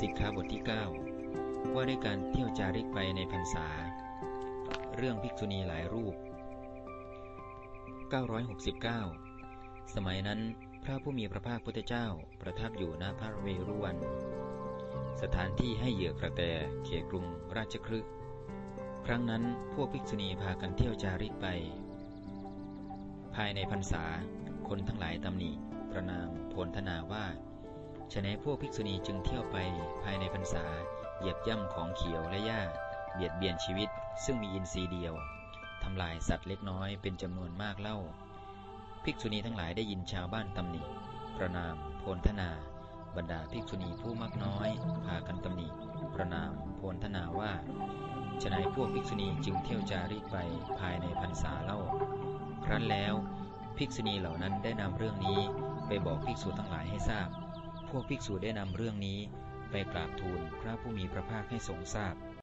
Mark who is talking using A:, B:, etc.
A: สิกขาบทที่ 9 ว่าด้วยการเที่ยวจาริกไปในพรรษา เรื่องภิกษุณีหลายรูป 969 สมัยนั้นพระผู้มีพระภาคพุทธเจ้าประทับอยู่ณพระเวรุวัน สถานที่ให้เหยื่อกระแตเขตกรุงราชครึกครั้งนั้นพวกภิกษุณีพากันเที่ยวจาริกไป ภายในพรรษาคนทั้งหลายตำหนิประนามโพลธนาว่า ฉะนั้นพวกภิกษุณีจึงเที่ยวไปภายในพรรษา เหยียบย่ำของเขียวและหญ้า เบียดเบียนชีวิต ซึ่งมีอินทรีย์เดียวทำลายสัตว์เล็กน้อยเป็นจำนวนมากเล่า ภิกษุณีทั้งหลายได้ยินชาวบ้านตำหนิ ประนาม โพลธนา บรรดาภิกษุณีผู้มากน้อย พากันตำหนิ ประนาม โพลธนาว่าฉะนั้นพวกภิกษุณีจึงเที่ยวจาริกไปภายในพรรษาเล่า ครั้นแล้ว ภิกษุณีเหล่านั้นได้นำเรื่องนี้ไปบอกภิกษุทั้งหลายให้ทราบ พวกภิกษุได้นำเรื่องนี้ไปกราบทูลพระผู้มีพระภาคให้ทรงทราบ